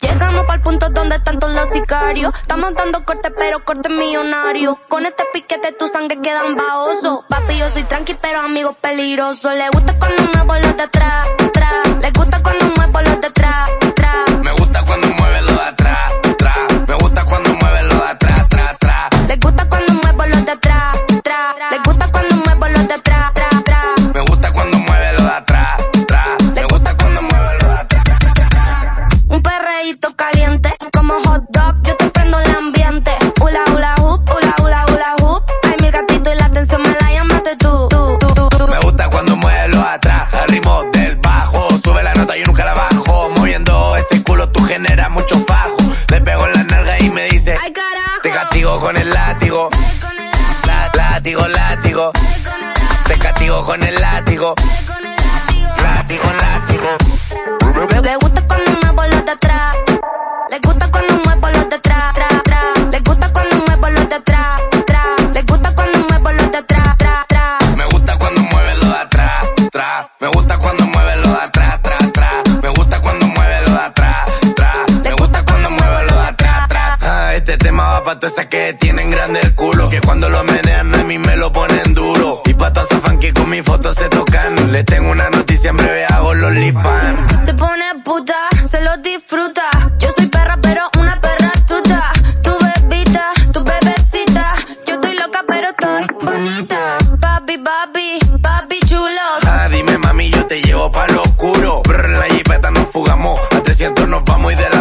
Llegamos pa'l punto donde están todos los sicarios. Estamos dando corte, pero corte millonario. Con este piquete tu sangre quedan baoso. Papi, yo soy tranqui, pero amigo peligroso. Le gusta cuando me los de atrás, atrás. Le gusta cuando muevo caliente, como hot dog, yo te prendo el ambiente. Hula hula hoop, hula hula hula hoop. Ay, mi gatito y la atención me la llamaste tú. tú, tú, tú, tú. Me gusta cuando mueve los de atrás, al ritmo del bajo. Sube la nota y nunca la bajo. Moviendo ese culo tú generas mucho fajo. Le pego en la nalga y me dice, Ay, carajo. te castigo con el látigo. Con el látigo, La- látigo, látigo. con el látigo, Te castigo con el látigo. con el látigo. Látigo, látigo. Le gusta cuando muevo los de atrás. Le gusta cuando muevo los de atrás, atrás. Le gusta cuando muevo los de atrás, atrás. Le gusta cuando muevo los de atrás, atrás. Me gusta cuando mueve lo de atrás, atrás. Me gusta cuando mueve lo de atrás, atrás, atrás. Me gusta cuando mueve lo de atrás, atrás. Me gusta cuando mueve lo de atrás, atrás. Ah, este tema va pa' todas esas que tienen grande el culo. Que cuando lo menean a mí me lo ponen duro. Y pa' todas esas fan que con mi foto se tocan. Les tengo una noticia, en breve hago los OnlyFans. papi, papi chulos. Ah, dime mami, yo te llevo pa' lo oscuro. Brr, la jipeta nos fugamos, a 300 nos vamos y de la